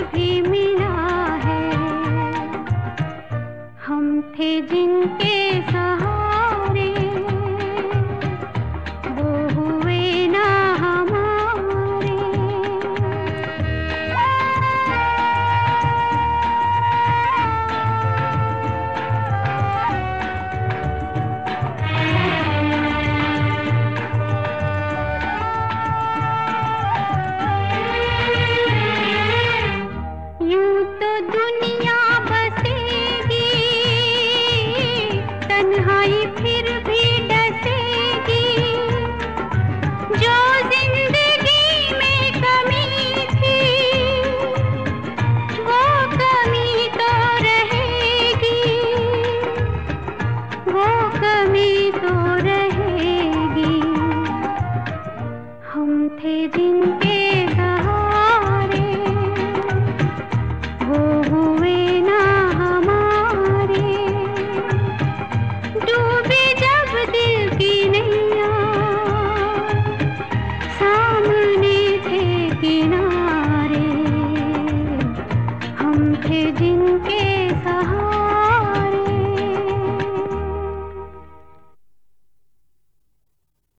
भी मिला है। हम थे जिनके जिनके सहा